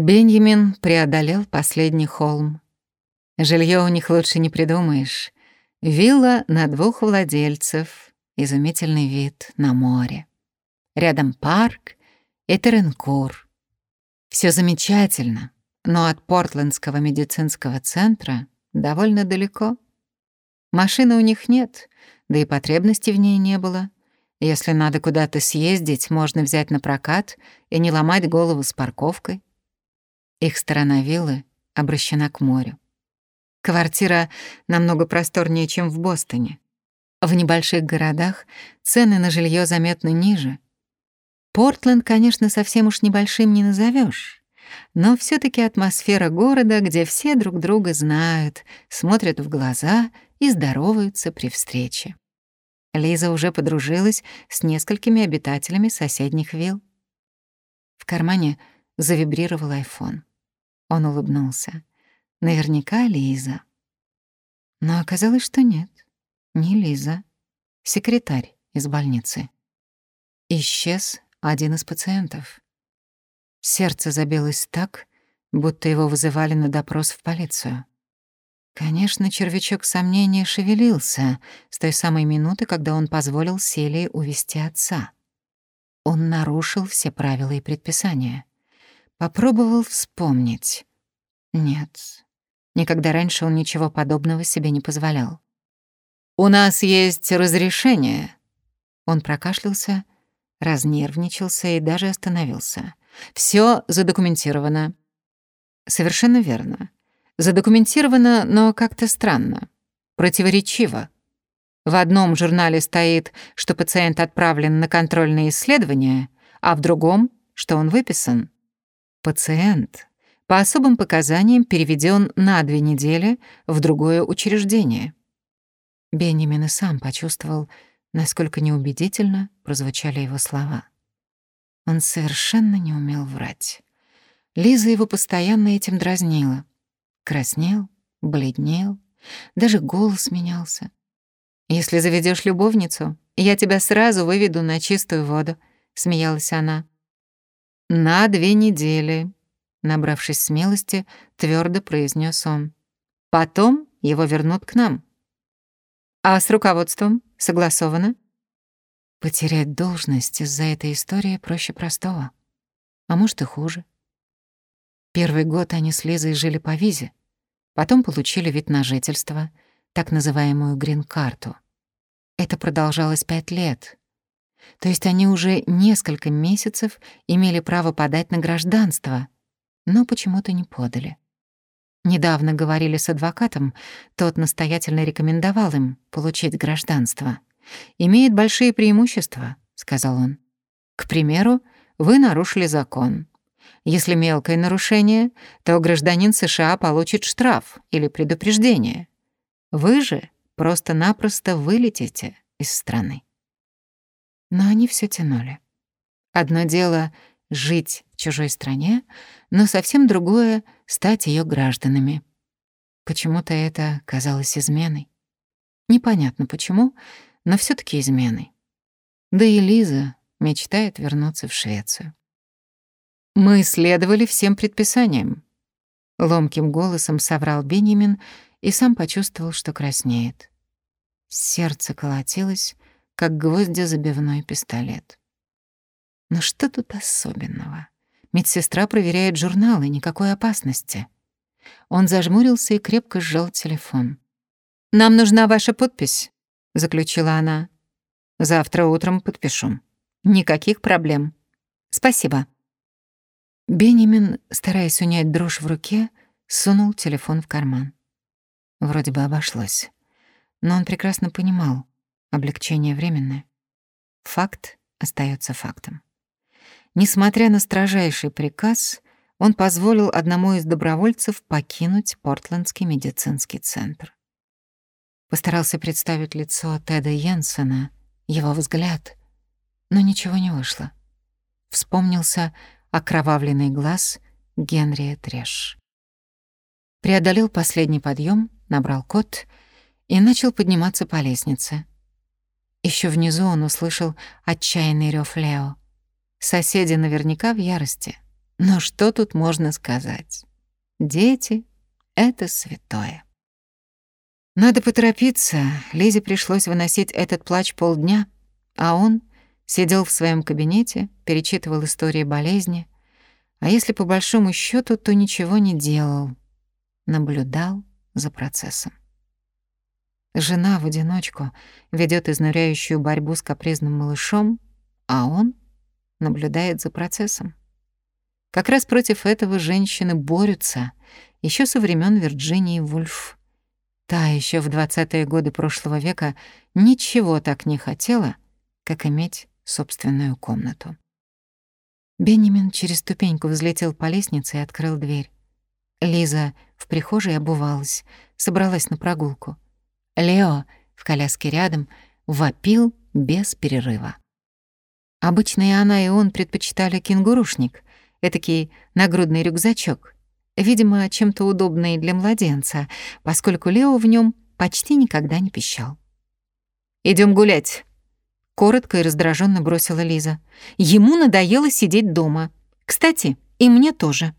Бенjamin преодолел последний холм. Жилье у них лучше не придумаешь. Вилла на двух владельцев, изумительный вид на море. Рядом парк и Теренкур. Все замечательно, но от Портлендского медицинского центра довольно далеко. Машины у них нет, да и потребности в ней не было. Если надо куда-то съездить, можно взять на прокат и не ломать голову с парковкой. Их сторона виллы обращена к морю. Квартира намного просторнее, чем в Бостоне. В небольших городах цены на жилье заметно ниже. Портленд, конечно, совсем уж небольшим не назовешь, но все таки атмосфера города, где все друг друга знают, смотрят в глаза и здороваются при встрече. Лиза уже подружилась с несколькими обитателями соседних вилл. В кармане завибрировал айфон. Он улыбнулся. Наверняка Лиза. Но оказалось, что нет. Не Лиза. Секретарь из больницы. Исчез один из пациентов. Сердце забилось так, будто его вызывали на допрос в полицию. Конечно, червячок сомнения шевелился с той самой минуты, когда он позволил Селии увести отца. Он нарушил все правила и предписания. Попробовал вспомнить. Нет, никогда раньше он ничего подобного себе не позволял. «У нас есть разрешение». Он прокашлялся, разнервничался и даже остановился. Все задокументировано». «Совершенно верно. Задокументировано, но как-то странно. Противоречиво. В одном журнале стоит, что пациент отправлен на контрольные исследования, а в другом, что он выписан. Пациент по особым показаниям переведен на две недели в другое учреждение. Бенjamin и сам почувствовал, насколько неубедительно прозвучали его слова. Он совершенно не умел врать. Лиза его постоянно этим дразнила. Краснел, бледнел, даже голос менялся. «Если заведешь любовницу, я тебя сразу выведу на чистую воду», — смеялась она. «На две недели», — набравшись смелости, твердо произнес он. «Потом его вернут к нам». «А с руководством согласовано?» Потерять должность из-за этой истории проще простого. А может и хуже. Первый год они с Лизой жили по визе, потом получили вид на жительство, так называемую грин-карту. Это продолжалось пять лет, то есть они уже несколько месяцев имели право подать на гражданство, но почему-то не подали. Недавно говорили с адвокатом, тот настоятельно рекомендовал им получить гражданство. «Имеет большие преимущества», — сказал он. «К примеру, вы нарушили закон. Если мелкое нарушение, то гражданин США получит штраф или предупреждение. Вы же просто-напросто вылетите из страны. Но они все тянули. Одно дело — жить в чужой стране, но совсем другое — стать ее гражданами. Почему-то это казалось изменой. Непонятно почему, но все таки изменой. Да и Лиза мечтает вернуться в Швецию. «Мы следовали всем предписаниям», — ломким голосом соврал Бенjamin и сам почувствовал, что краснеет. Сердце колотилось, как гвоздезабивной пистолет. Но что тут особенного? Медсестра проверяет журналы, никакой опасности. Он зажмурился и крепко сжал телефон. «Нам нужна ваша подпись», — заключила она. «Завтра утром подпишу. Никаких проблем. Спасибо». Бенjamin, стараясь унять дрожь в руке, сунул телефон в карман. Вроде бы обошлось. Но он прекрасно понимал, Облегчение временное. Факт остается фактом. Несмотря на строжайший приказ, он позволил одному из добровольцев покинуть Портландский медицинский центр. Постарался представить лицо Теда Йенсена, его взгляд, но ничего не вышло. Вспомнился окровавленный глаз Генрия Треш. Преодолел последний подъем, набрал код и начал подниматься по лестнице. Еще внизу он услышал отчаянный рев Лео. Соседи наверняка в ярости. Но что тут можно сказать? Дети — это святое. Надо поторопиться. Лизе пришлось выносить этот плач полдня, а он сидел в своем кабинете, перечитывал истории болезни, а если по большому счету, то ничего не делал, наблюдал за процессом. Жена в одиночку ведет изнуряющую борьбу с капризным малышом, а он наблюдает за процессом. Как раз против этого женщины борются еще со времен Вирджинии Вульф. Та еще в 20-е годы прошлого века ничего так не хотела, как иметь собственную комнату. Бенjamin через ступеньку взлетел по лестнице и открыл дверь. Лиза в прихожей обувалась, собралась на прогулку. Лео в коляске рядом вопил без перерыва. Обычно и она, и он предпочитали кенгурушник, этакий нагрудный рюкзачок, видимо, чем-то удобный для младенца, поскольку Лео в нем почти никогда не пищал. Идем гулять», — коротко и раздраженно бросила Лиза. «Ему надоело сидеть дома. Кстати, и мне тоже».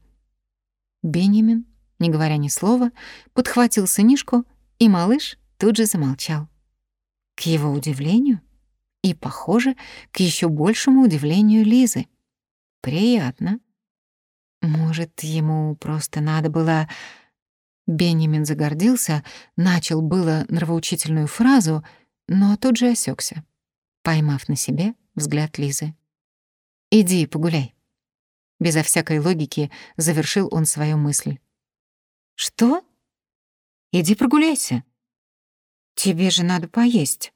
Бенjamin, не говоря ни слова, подхватил сынишку, и малыш тут же замолчал. К его удивлению и, похоже, к еще большему удивлению Лизы. Приятно. Может, ему просто надо было... Бенjamin загордился, начал было нравоучительную фразу, но тут же осекся, поймав на себе взгляд Лизы. «Иди погуляй». Безо всякой логики завершил он свою мысль. «Что? Иди прогуляйся. Тебе же надо поесть.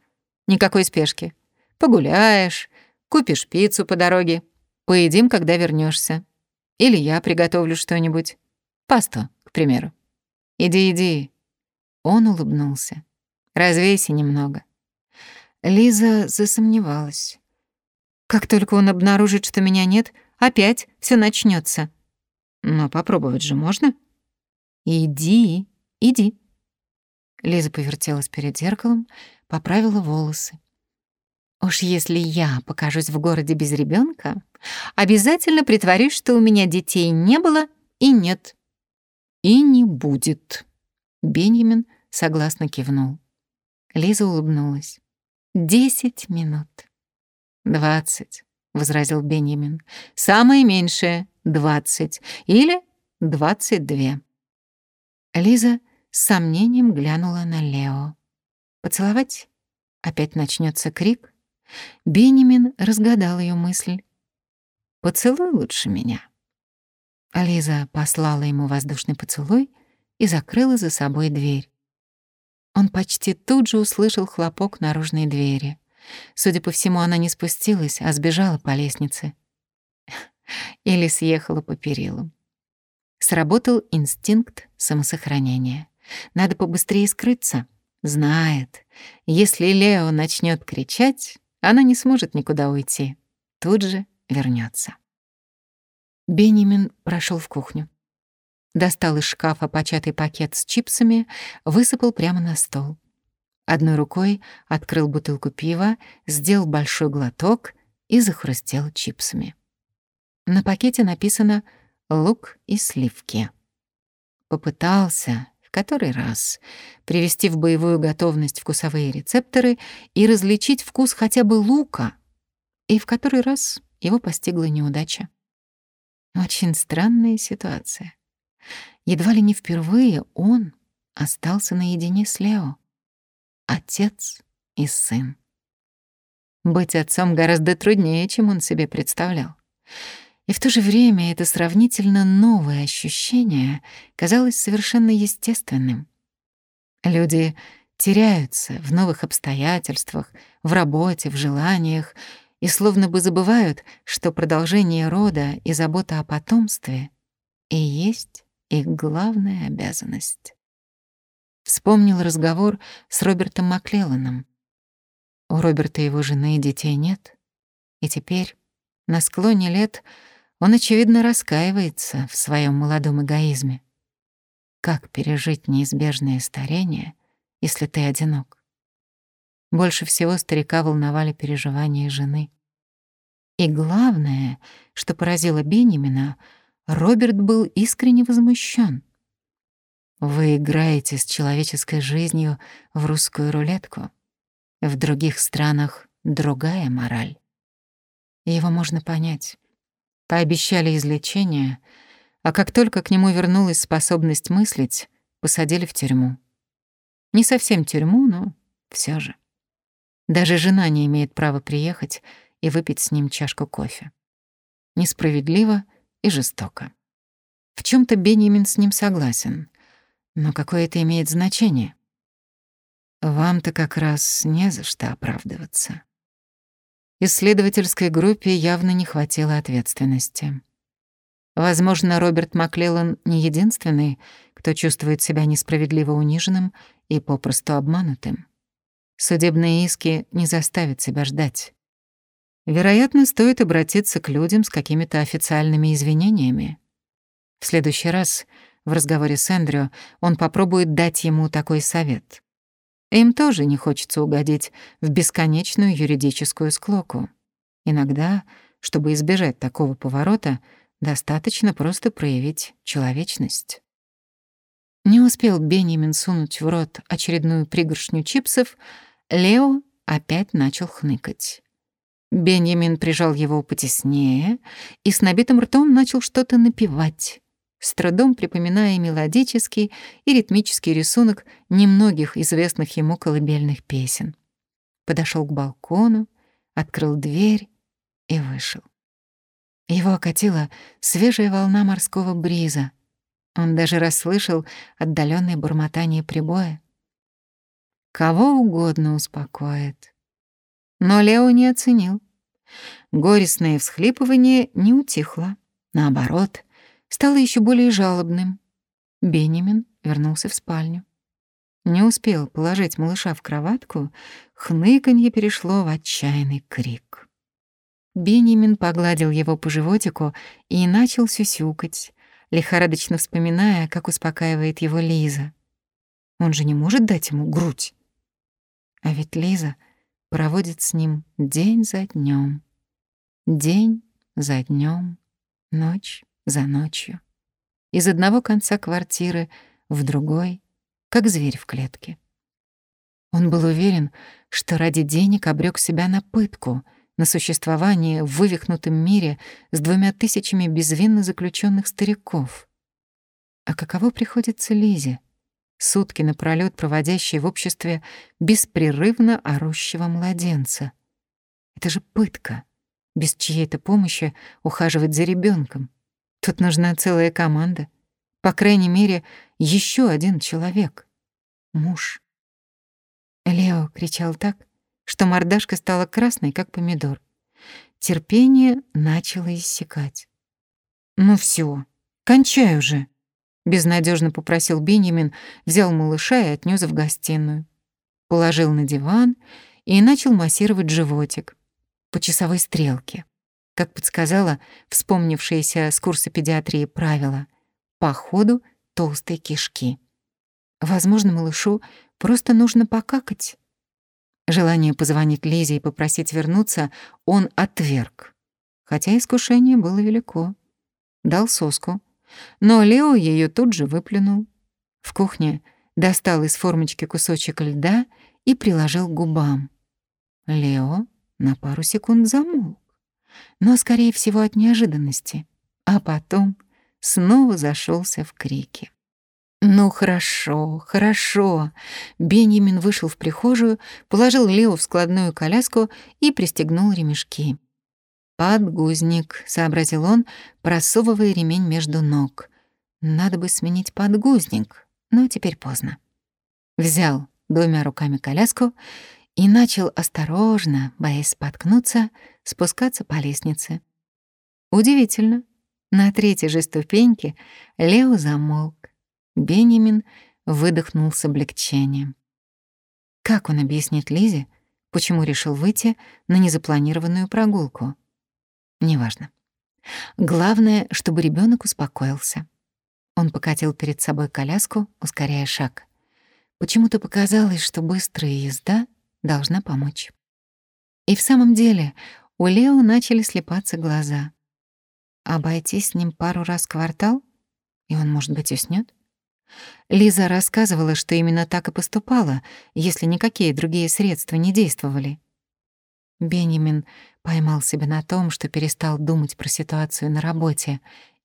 Никакой спешки. Погуляешь, купишь пиццу по дороге, поедим, когда вернешься. Или я приготовлю что-нибудь. Пасту, к примеру. Иди, иди. Он улыбнулся. Развейся немного. Лиза засомневалась. Как только он обнаружит, что меня нет, опять все начнется. Но попробовать же можно. Иди, иди. Лиза повертелась перед зеркалом, поправила волосы. Уж если я покажусь в городе без ребенка, обязательно притворюсь, что у меня детей не было и нет. И не будет. Бенjamin согласно кивнул. Лиза улыбнулась. «Десять минут». «Двадцать», — возразил Бенjamin. «Самое меньшее — двадцать. Или двадцать две». Лиза с сомнением глянула на Лео. «Поцеловать?» Опять начнется крик? Бенjamin разгадал ее мысль. «Поцелуй лучше меня». Лиза послала ему воздушный поцелуй и закрыла за собой дверь. Он почти тут же услышал хлопок наружной двери. Судя по всему, она не спустилась, а сбежала по лестнице. Или съехала по перилам. Сработал инстинкт самосохранения. Надо побыстрее скрыться. Знает, если Лео начнет кричать, она не сможет никуда уйти. Тут же вернется. Бенjamin прошел в кухню. Достал из шкафа початый пакет с чипсами, высыпал прямо на стол. Одной рукой открыл бутылку пива, сделал большой глоток и захрустел чипсами. На пакете написано «лук и сливки». Попытался, который раз привести в боевую готовность вкусовые рецепторы и различить вкус хотя бы лука, и в который раз его постигла неудача. Очень странная ситуация. Едва ли не впервые он остался наедине с Лео. Отец и сын. Быть отцом гораздо труднее, чем он себе представлял. И в то же время это сравнительно новое ощущение казалось совершенно естественным. Люди теряются в новых обстоятельствах, в работе, в желаниях, и словно бы забывают, что продолжение рода и забота о потомстве и есть их главная обязанность. Вспомнил разговор с Робертом Маклелланом. У Роберта его жены и детей нет, и теперь, на склоне лет, он, очевидно, раскаивается в своем молодом эгоизме. Как пережить неизбежное старение, если ты одинок? Больше всего старика волновали переживания жены. И главное, что поразило Бенемина, Роберт был искренне возмущен. Вы играете с человеческой жизнью в русскую рулетку. В других странах другая мораль. Его можно понять. Пообещали излечение, а как только к нему вернулась способность мыслить, посадили в тюрьму. Не совсем тюрьму, но все же. Даже жена не имеет права приехать и выпить с ним чашку кофе. Несправедливо и жестоко. В чем то Бенjamin с ним согласен, но какое это имеет значение? Вам-то как раз не за что оправдываться. Исследовательской группе явно не хватило ответственности. Возможно, Роберт Маклеллан не единственный, кто чувствует себя несправедливо униженным и попросту обманутым. Судебные иски не заставят себя ждать. Вероятно, стоит обратиться к людям с какими-то официальными извинениями. В следующий раз в разговоре с Эндрю он попробует дать ему такой совет. Им тоже не хочется угодить в бесконечную юридическую склоку. Иногда, чтобы избежать такого поворота, достаточно просто проявить человечность. Не успел Бенjamin сунуть в рот очередную пригоршню чипсов, Лео опять начал хныкать. Бенjamin прижал его потеснее и с набитым ртом начал что-то напевать, с трудом припоминая мелодический и ритмический рисунок немногих известных ему колыбельных песен. Подошел к балкону, открыл дверь и вышел. Его окатила свежая волна морского бриза. Он даже расслышал отдаленное бормотание прибоя. Кого угодно успокоит. Но Лео не оценил. Горестное всхлипывание не утихло. Наоборот, стало еще более жалобным. Бенjamin вернулся в спальню. Не успел положить малыша в кроватку, хныканье перешло в отчаянный крик. Бенjamin погладил его по животику и начал сюсюкать, лихорадочно вспоминая, как успокаивает его Лиза. Он же не может дать ему грудь. А ведь Лиза проводит с ним день за днем, день за днем, ночь за ночью. Из одного конца квартиры в другой, как зверь в клетке. Он был уверен, что ради денег обрек себя на пытку, на существование в вывихнутом мире с двумя тысячами безвинно заключенных стариков. А каково приходится Лизе, сутки напролёт проводящей в обществе беспрерывно орущего младенца? Это же пытка, без чьей-то помощи ухаживать за ребенком. Тут нужна целая команда. По крайней мере, еще один человек. Муж. Лео кричал так, что мордашка стала красной, как помидор. Терпение начало иссякать. «Ну все, кончай уже!» Безнадежно попросил Бенjamin, взял малыша и отнес в гостиную. Положил на диван и начал массировать животик по часовой стрелке как подсказала вспомнившееся с курса педиатрии правило, по ходу толстой кишки. Возможно, малышу просто нужно покакать. Желание позвонить Лизе и попросить вернуться он отверг, хотя искушение было велико. Дал соску, но Лео ее тут же выплюнул. В кухне достал из формочки кусочек льда и приложил к губам. Лео на пару секунд замолк но, скорее всего, от неожиданности. А потом снова зашелся в крике. «Ну хорошо, хорошо». Бенjamin вышел в прихожую, положил Лео в складную коляску и пристегнул ремешки. «Подгузник», — сообразил он, просовывая ремень между ног. «Надо бы сменить подгузник, но теперь поздно». Взял двумя руками коляску и начал осторожно, боясь споткнуться, спускаться по лестнице. Удивительно, на третьей же ступеньке Лео замолк. Бенjamin выдохнул с облегчением. Как он объяснит Лизе, почему решил выйти на незапланированную прогулку? Неважно. Главное, чтобы ребенок успокоился. Он покатил перед собой коляску, ускоряя шаг. Почему-то показалось, что быстрая езда должна помочь. И в самом деле у Лео начали слепаться глаза. обойти с ним пару раз квартал, и он, может быть, уснёт? Лиза рассказывала, что именно так и поступала, если никакие другие средства не действовали. Бенjamin поймал себя на том, что перестал думать про ситуацию на работе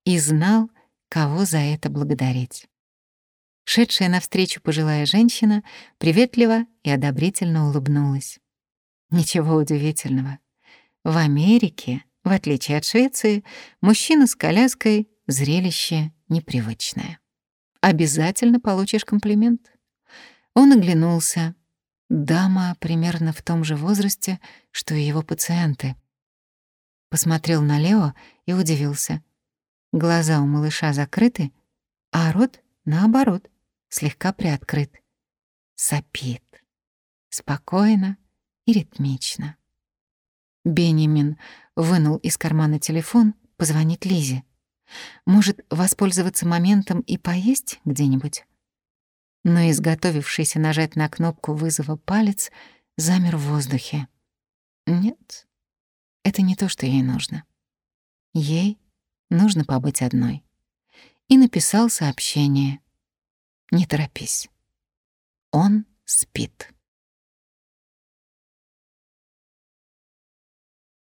и знал, кого за это благодарить. Шедшая навстречу пожилая женщина приветливо и одобрительно улыбнулась. Ничего удивительного. В Америке, в отличие от Швеции, мужчина с коляской — зрелище непривычное. Обязательно получишь комплимент. Он оглянулся. Дама примерно в том же возрасте, что и его пациенты. Посмотрел на Лео и удивился. Глаза у малыша закрыты, а рот, наоборот, слегка приоткрыт. Сопит. Спокойно и ритмично. Бенемин вынул из кармана телефон позвонить Лизе. Может, воспользоваться моментом и поесть где-нибудь? Но изготовившийся нажать на кнопку вызова палец замер в воздухе. Нет, это не то, что ей нужно. Ей нужно побыть одной. И написал сообщение. Не торопись. Он спит.